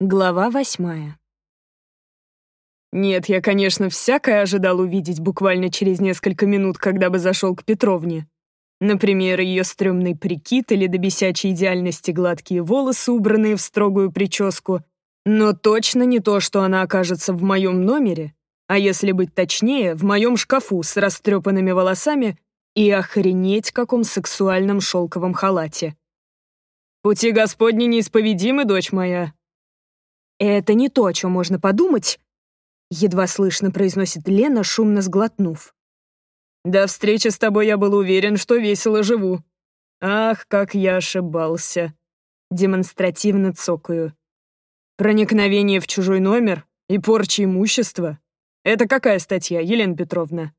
Глава восьмая. Нет, я, конечно, всякое ожидал увидеть буквально через несколько минут, когда бы зашел к Петровне. Например, ее стрёмный прикид или до бесячей идеальности гладкие волосы, убранные в строгую прическу. Но точно не то, что она окажется в моем номере, а если быть точнее, в моем шкафу с растрепанными волосами и охренеть каком сексуальном шелковом халате. «Пути Господни неисповедимы, дочь моя», «Это не то, о чем можно подумать», — едва слышно произносит Лена, шумно сглотнув. «До встречи с тобой я был уверен, что весело живу. Ах, как я ошибался!» Демонстративно цокаю. «Проникновение в чужой номер и порча имущества? Это какая статья, Елена Петровна?»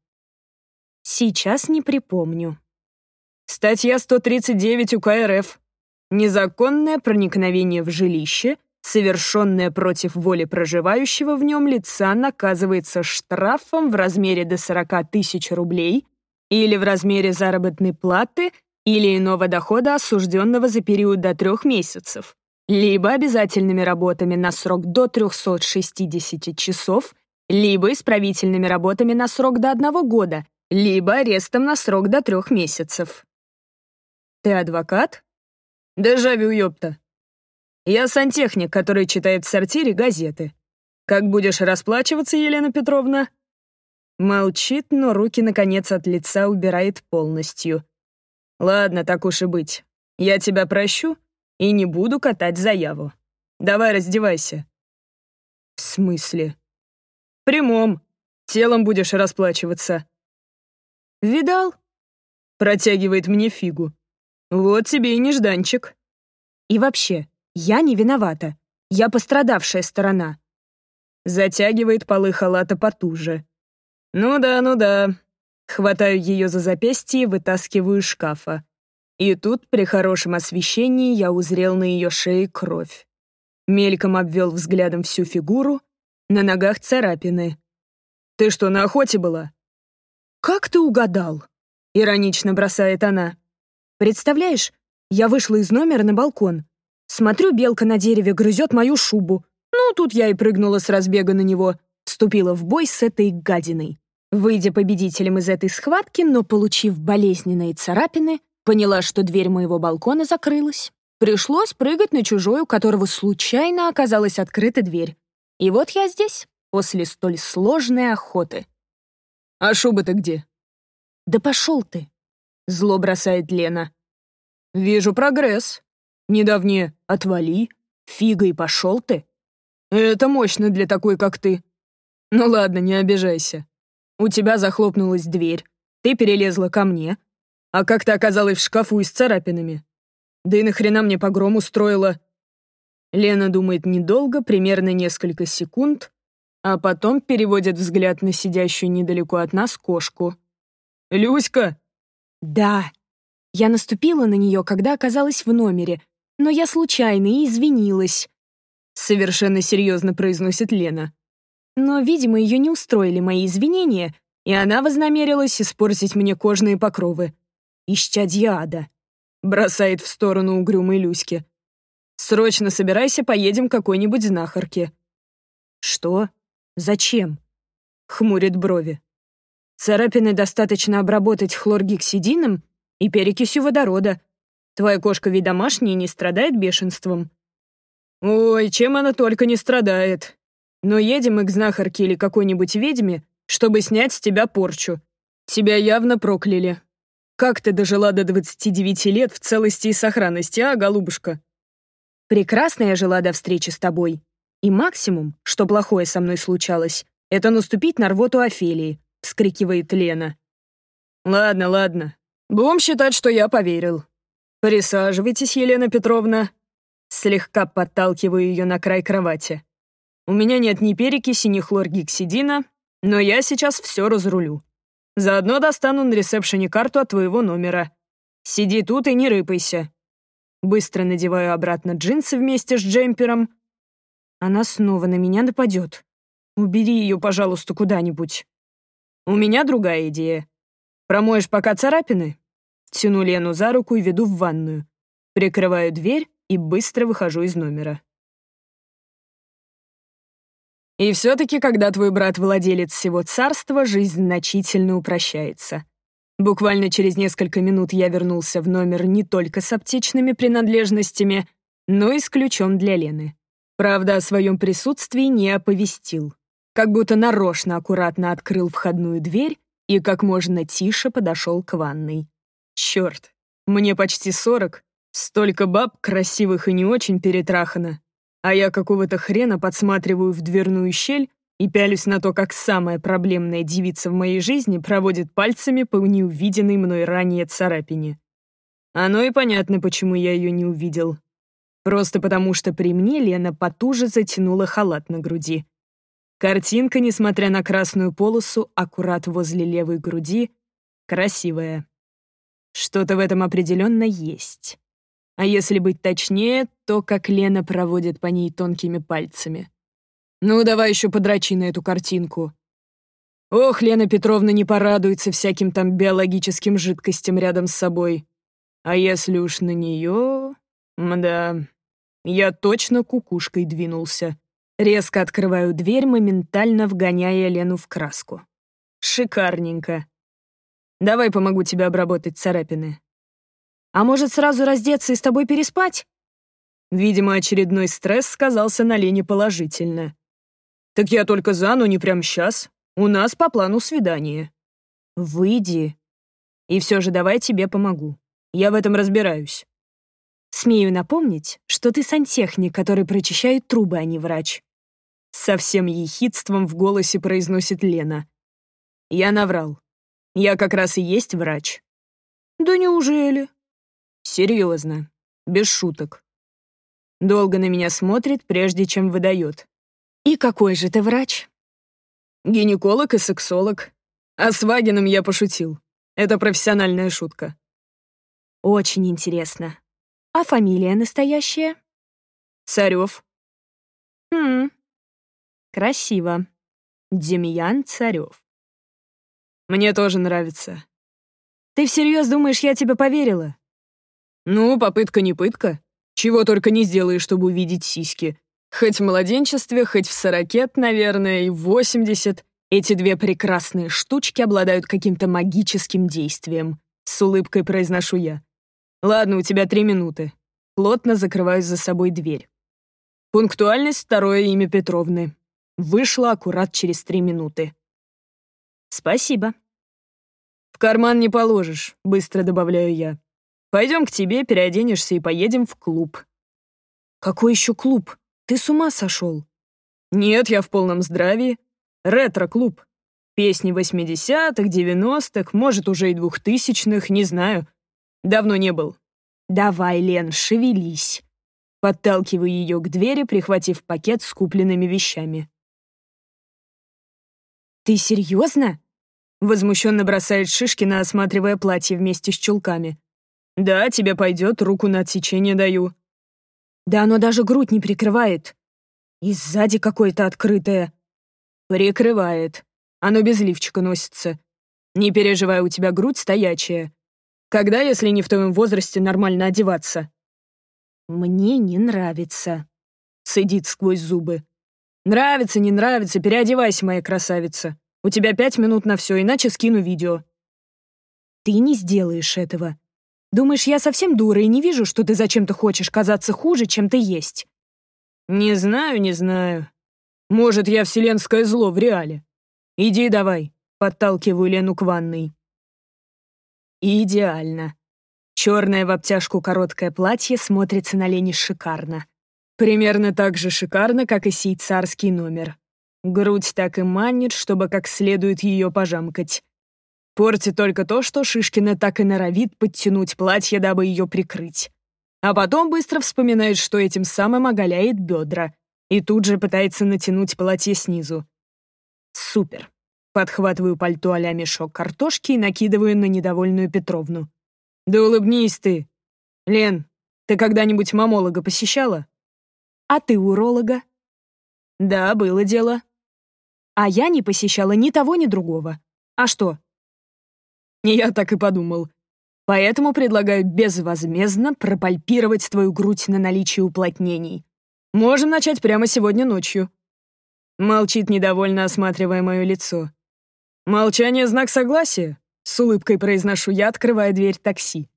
«Сейчас не припомню». «Статья 139 УК РФ. Незаконное проникновение в жилище — совершенное против воли проживающего в нем лица наказывается штрафом в размере до 40 тысяч рублей или в размере заработной платы или иного дохода осужденного за период до трех месяцев, либо обязательными работами на срок до 360 часов, либо исправительными работами на срок до одного года, либо арестом на срок до трех месяцев. Ты адвокат? Дежавю, ёпта. Я сантехник, который читает в сортире газеты. Как будешь расплачиваться, Елена Петровна?» Молчит, но руки, наконец, от лица убирает полностью. «Ладно, так уж и быть. Я тебя прощу и не буду катать заяву. Давай раздевайся». «В смысле?» «В прямом. Телом будешь расплачиваться». «Видал?» Протягивает мне фигу. «Вот тебе и нежданчик». «И вообще, я не виновата. Я пострадавшая сторона. Затягивает полы халата потуже. Ну да, ну да. Хватаю ее за запястье и вытаскиваю из шкафа. И тут, при хорошем освещении, я узрел на ее шее кровь. Мельком обвел взглядом всю фигуру, на ногах царапины. «Ты что, на охоте была?» «Как ты угадал?» — иронично бросает она. «Представляешь, я вышла из номера на балкон, Смотрю, белка на дереве грызет мою шубу. Ну, тут я и прыгнула с разбега на него. Вступила в бой с этой гадиной. Выйдя победителем из этой схватки, но получив болезненные царапины, поняла, что дверь моего балкона закрылась. Пришлось прыгать на чужой, у которого случайно оказалась открыта дверь. И вот я здесь, после столь сложной охоты. «А шуба-то где?» «Да пошел ты!» — зло бросает Лена. «Вижу прогресс», Недавнее «отвали», «фига» и «пошел ты». Это мощно для такой, как ты. Ну ладно, не обижайся. У тебя захлопнулась дверь, ты перелезла ко мне, а как ты оказалась в шкафу с царапинами? Да и нахрена мне погром устроила? Лена думает недолго, примерно несколько секунд, а потом переводит взгляд на сидящую недалеко от нас кошку. «Люська!» «Да». Я наступила на нее, когда оказалась в номере, но я случайно и извинилась», — совершенно серьезно произносит Лена. Но, видимо, ее не устроили мои извинения, и она вознамерилась испортить мне кожные покровы. «Ищадья ада», — бросает в сторону угрюмой Люськи. «Срочно собирайся, поедем к какой-нибудь знахарке». «Что? Зачем?» — хмурит брови. «Царапины достаточно обработать хлоргексидином и перекисью водорода, Твоя кошка ведь домашняя не страдает бешенством?» «Ой, чем она только не страдает. Но едем мы к знахарке или какой-нибудь ведьме, чтобы снять с тебя порчу. Тебя явно прокляли. Как ты дожила до 29 лет в целости и сохранности, а, голубушка?» «Прекрасно я жила до встречи с тобой. И максимум, что плохое со мной случалось, это наступить на рвоту Офелии», — вскрикивает Лена. «Ладно, ладно. Будем считать, что я поверил. «Присаживайтесь, Елена Петровна». Слегка подталкиваю ее на край кровати. «У меня нет ни перекиси, ни хлоргексидина, но я сейчас все разрулю. Заодно достану на ресепшене карту от твоего номера. Сиди тут и не рыпайся». Быстро надеваю обратно джинсы вместе с джемпером. Она снова на меня нападет. Убери ее, пожалуйста, куда-нибудь. У меня другая идея. Промоешь пока царапины, Тяну Лену за руку и веду в ванную. Прикрываю дверь и быстро выхожу из номера. И все-таки, когда твой брат владелец всего царства, жизнь значительно упрощается. Буквально через несколько минут я вернулся в номер не только с аптечными принадлежностями, но и с ключом для Лены. Правда, о своем присутствии не оповестил. Как будто нарочно аккуратно открыл входную дверь и как можно тише подошел к ванной. Черт, мне почти сорок, столько баб красивых и не очень перетрахано, а я какого-то хрена подсматриваю в дверную щель и пялюсь на то, как самая проблемная девица в моей жизни проводит пальцами по неувиденной мной ранее царапине. Оно и понятно, почему я ее не увидел. Просто потому, что при мне Лена потуже затянула халат на груди. Картинка, несмотря на красную полосу, аккурат возле левой груди, красивая. Что-то в этом определенно есть. А если быть точнее, то как Лена проводит по ней тонкими пальцами. Ну, давай еще подрачи на эту картинку. Ох, Лена Петровна не порадуется всяким там биологическим жидкостям рядом с собой. А если уж на нее... Мда, я точно кукушкой двинулся. Резко открываю дверь, моментально вгоняя Лену в краску. Шикарненько. Давай помогу тебе обработать царапины. А может, сразу раздеться и с тобой переспать? Видимо, очередной стресс сказался на Лене положительно. Так я только за, но не прямо сейчас. У нас по плану свидание. Выйди. И все же давай тебе помогу. Я в этом разбираюсь. Смею напомнить, что ты сантехник, который прочищает трубы, а не врач. Со всем ехидством в голосе произносит Лена. Я наврал. Я как раз и есть врач. Да неужели? Серьезно, без шуток. Долго на меня смотрит, прежде чем выдает. И какой же ты врач? Гинеколог и сексолог. А с Вагином я пошутил. Это профессиональная шутка. Очень интересно. А фамилия настоящая? Царев. Хм. Красиво. Демьян Царев. Мне тоже нравится. Ты всерьез думаешь, я тебе поверила? Ну, попытка не пытка. Чего только не сделаешь, чтобы увидеть сиськи. Хоть в младенчестве, хоть в сорокет, наверное, и в восемьдесят. Эти две прекрасные штучки обладают каким-то магическим действием. С улыбкой произношу я. Ладно, у тебя три минуты. Плотно закрываю за собой дверь. Пунктуальность — второе имя Петровны. Вышла аккурат через три минуты. Спасибо. В карман не положишь, быстро добавляю я. Пойдем к тебе, переоденешься и поедем в клуб. Какой еще клуб? Ты с ума сошел? Нет, я в полном здравии. Ретро-клуб. Песни 80-х, 90-х, может, уже и двухтысячных, не знаю. Давно не был. Давай, Лен, шевелись. Подталкиваю ее к двери, прихватив пакет с купленными вещами. «Ты серьезно?» Возмущенно бросает Шишкина, осматривая платье вместе с чулками. «Да, тебе пойдет, руку на отсечение даю». «Да оно даже грудь не прикрывает. И сзади какое-то открытое». «Прикрывает. Оно без лифчика носится. Не переживай, у тебя грудь стоячая. Когда, если не в твоем возрасте, нормально одеваться?» «Мне не нравится», — сидит сквозь зубы. «Нравится, не нравится, переодевайся, моя красавица. У тебя пять минут на все, иначе скину видео». «Ты не сделаешь этого. Думаешь, я совсем дура и не вижу, что ты зачем-то хочешь казаться хуже, чем ты есть?» «Не знаю, не знаю. Может, я вселенское зло в реале. Иди давай», — подталкиваю Лену к ванной. Идеально. Черное в обтяжку короткое платье смотрится на Лене шикарно. Примерно так же шикарно, как и сей царский номер. Грудь так и манит, чтобы как следует ее пожамкать. Портит только то, что Шишкина так и норовит подтянуть платье, дабы ее прикрыть. А потом быстро вспоминает, что этим самым оголяет бедра, и тут же пытается натянуть платье снизу. Супер. Подхватываю пальто а мешок картошки и накидываю на недовольную Петровну. «Да улыбнись ты! Лен, ты когда-нибудь мамолога посещала?» «А ты уролога?» «Да, было дело». «А я не посещала ни того, ни другого. А что?» «Я так и подумал. Поэтому предлагаю безвозмездно пропальпировать твою грудь на наличие уплотнений. Можем начать прямо сегодня ночью». Молчит недовольно, осматривая мое лицо. «Молчание — знак согласия», — с улыбкой произношу я, открывая дверь такси.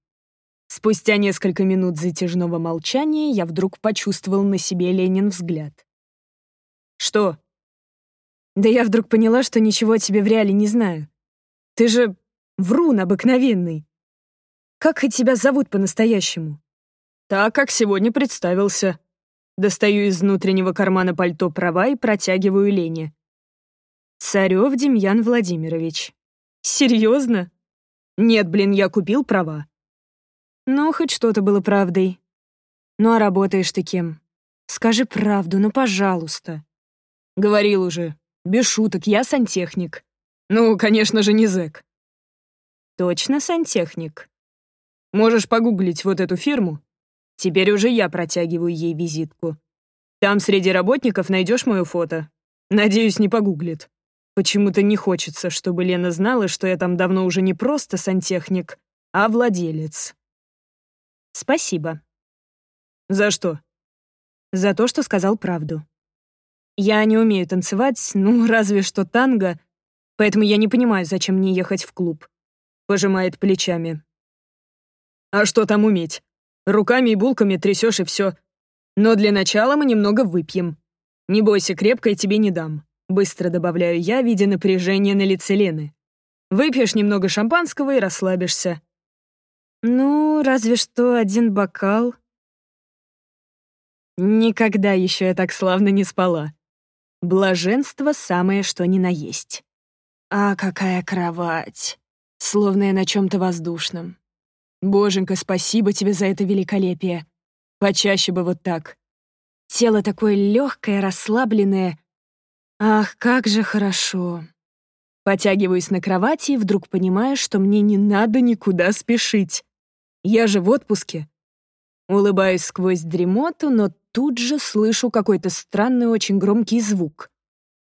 Спустя несколько минут затяжного молчания я вдруг почувствовал на себе Ленин взгляд. «Что?» «Да я вдруг поняла, что ничего о тебе в реале не знаю. Ты же врун обыкновенный. Как хоть тебя зовут по-настоящему?» «Так, как сегодня представился», Достаю из внутреннего кармана пальто права и протягиваю Лене. Царев Демьян Владимирович. Серьезно? Нет, блин, я купил права. Ну, хоть что-то было правдой. Ну, а работаешь ты кем? Скажи правду, ну, пожалуйста. Говорил уже. Без шуток, я сантехник. Ну, конечно же, не зэк. Точно сантехник. Можешь погуглить вот эту фирму Теперь уже я протягиваю ей визитку. Там среди работников найдешь мое фото. Надеюсь, не погуглит. Почему-то не хочется, чтобы Лена знала, что я там давно уже не просто сантехник, а владелец. Спасибо. За что? За то, что сказал правду. Я не умею танцевать, ну, разве что танго, поэтому я не понимаю, зачем мне ехать в клуб. Пожимает плечами. А что там уметь? Руками и булками трясешь и все. Но для начала мы немного выпьем. Не бойся, крепко я тебе не дам. Быстро добавляю я, видя напряжение на лице Лены. Выпьешь немного шампанского и расслабишься. Ну, разве что один бокал. Никогда еще я так славно не спала. Блаженство самое что ни на есть. А какая кровать! Словно я на чем-то воздушном. Боженька, спасибо тебе за это великолепие. Почаще бы вот так. Тело такое легкое, расслабленное. Ах, как же хорошо. Потягиваюсь на кровати и вдруг понимаю, что мне не надо никуда спешить. Я же в отпуске. Улыбаюсь сквозь дремоту, но тут же слышу какой-то странный очень громкий звук.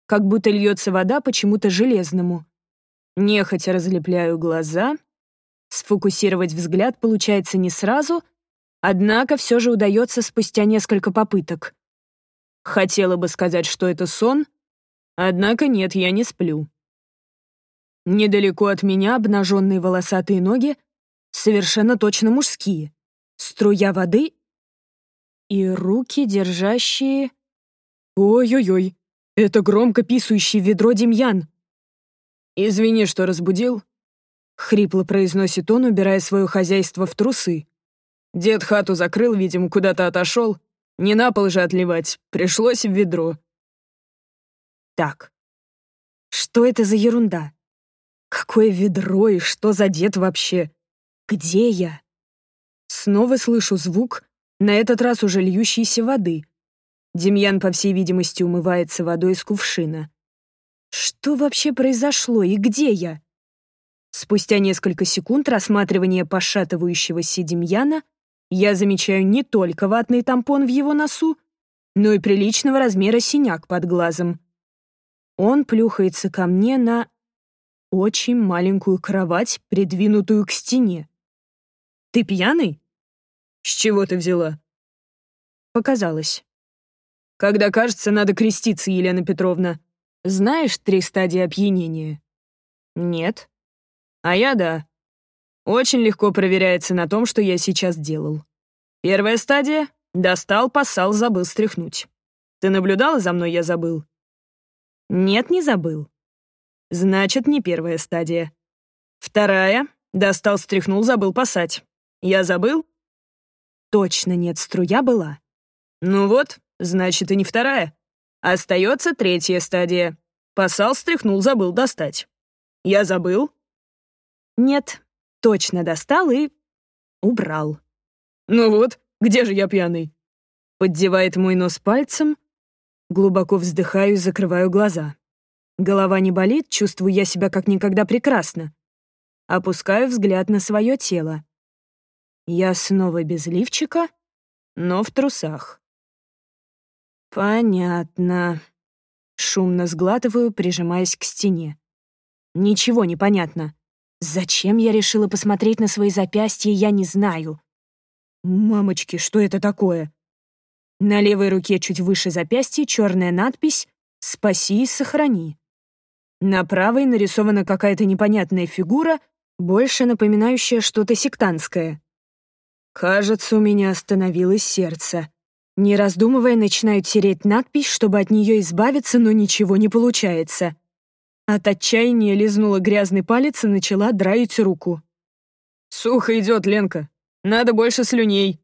Как будто льется вода почему-то железному. Нехотя разлепляю глаза — Сфокусировать взгляд получается не сразу, однако все же удается спустя несколько попыток. Хотела бы сказать, что это сон, однако нет, я не сплю. Недалеко от меня обнаженные волосатые ноги, совершенно точно мужские, струя воды и руки, держащие... Ой-ой-ой, это громко писающий ведро Демьян. Извини, что разбудил, Хрипло произносит он, убирая свое хозяйство в трусы. Дед хату закрыл, видимо, куда-то отошел. Не на пол же отливать, пришлось в ведро. Так, что это за ерунда? Какое ведро и что за дед вообще? Где я? Снова слышу звук, на этот раз уже льющейся воды. Демьян, по всей видимости, умывается водой из кувшина. Что вообще произошло и где я? Спустя несколько секунд рассматривания пошатывающегося Демьяна я замечаю не только ватный тампон в его носу, но и приличного размера синяк под глазом. Он плюхается ко мне на очень маленькую кровать, придвинутую к стене. «Ты пьяный?» «С чего ты взяла?» Показалось. «Когда кажется, надо креститься, Елена Петровна. Знаешь три стадии опьянения?» «Нет». А я да. Очень легко проверяется на том, что я сейчас делал. Первая стадия — достал, поссал, забыл стряхнуть. Ты наблюдала за мной, я забыл? Нет, не забыл. Значит, не первая стадия. Вторая — достал, стряхнул, забыл посать. Я забыл? Точно нет, струя была. Ну вот, значит, и не вторая. Остается третья стадия. Посал, стряхнул, забыл достать. Я забыл? Нет, точно достал и убрал. «Ну вот, где же я пьяный?» Поддевает мой нос пальцем. Глубоко вздыхаю и закрываю глаза. Голова не болит, чувствую я себя как никогда прекрасно. Опускаю взгляд на свое тело. Я снова без лифчика, но в трусах. Понятно. Шумно сглатываю, прижимаясь к стене. Ничего не понятно. Зачем я решила посмотреть на свои запястья, я не знаю. Мамочки, что это такое? На левой руке чуть выше запястья черная надпись «Спаси и сохрани». На правой нарисована какая-то непонятная фигура, больше напоминающая что-то сектантское. Кажется, у меня остановилось сердце. Не раздумывая, начинаю тереть надпись, чтобы от нее избавиться, но ничего не получается. От отчаяния лизнула грязный палец и начала драить руку. «Сухо идет, Ленка. Надо больше слюней».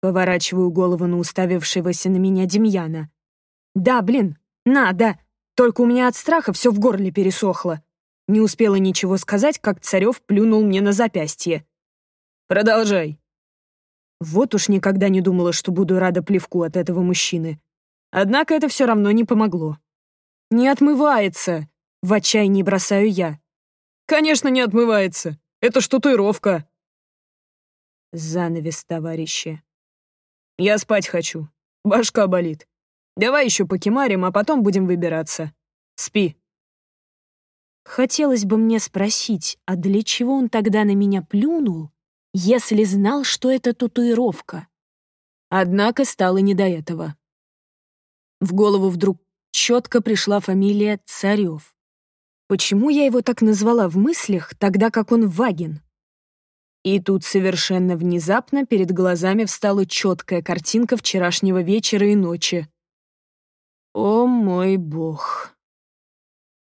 Поворачиваю голову на уставившегося на меня Демьяна. «Да, блин, надо. Только у меня от страха все в горле пересохло. Не успела ничего сказать, как Царев плюнул мне на запястье. «Продолжай». Вот уж никогда не думала, что буду рада плевку от этого мужчины. Однако это все равно не помогло. «Не отмывается!» — в отчаянии бросаю я. «Конечно, не отмывается. Это ж татуировка». Занавес, товарищи. Я спать хочу. Башка болит. Давай еще покемарим, а потом будем выбираться. Спи. Хотелось бы мне спросить, а для чего он тогда на меня плюнул, если знал, что это татуировка? Однако стало не до этого. В голову вдруг четко пришла фамилия Царев. Почему я его так назвала в мыслях, тогда как он Вагин? И тут совершенно внезапно перед глазами встала четкая картинка вчерашнего вечера и ночи. О мой бог!